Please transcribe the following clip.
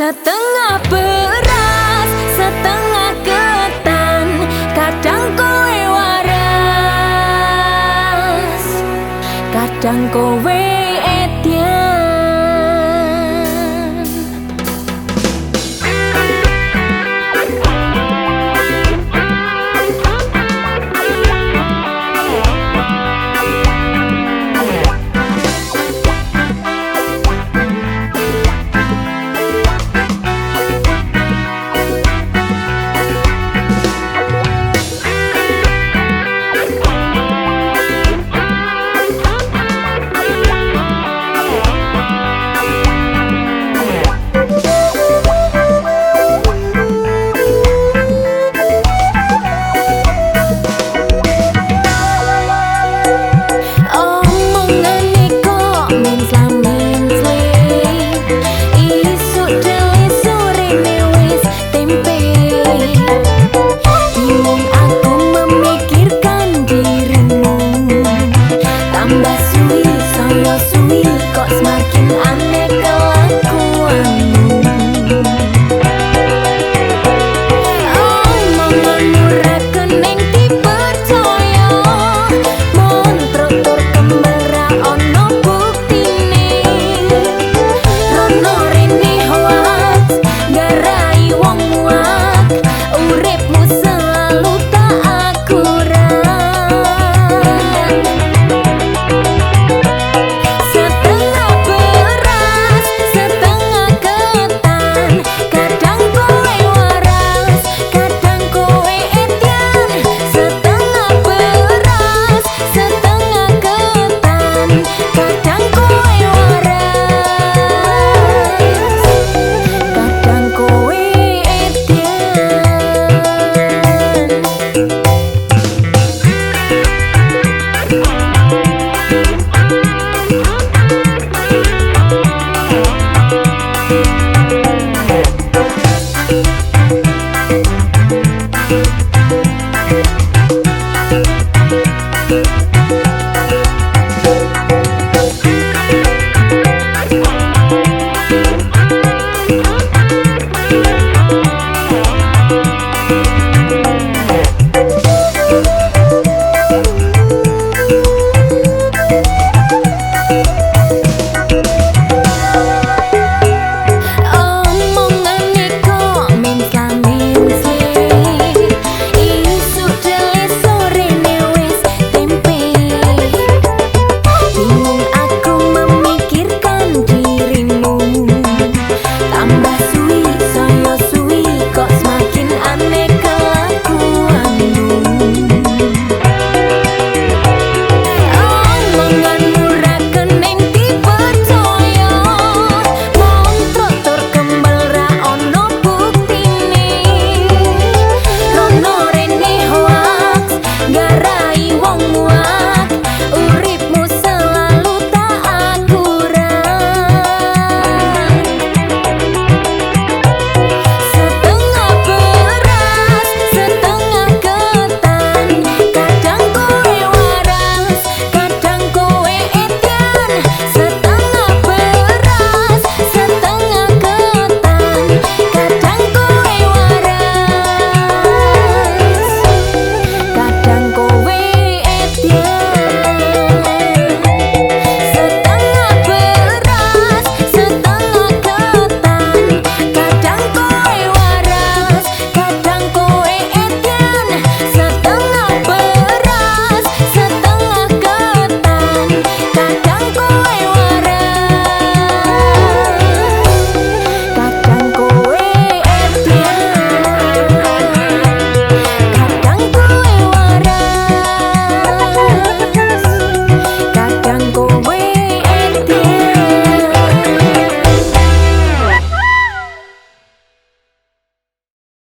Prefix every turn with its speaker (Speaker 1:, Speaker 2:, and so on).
Speaker 1: Setengah beras, setengah ketan Kadang kowe waras Kadang kowe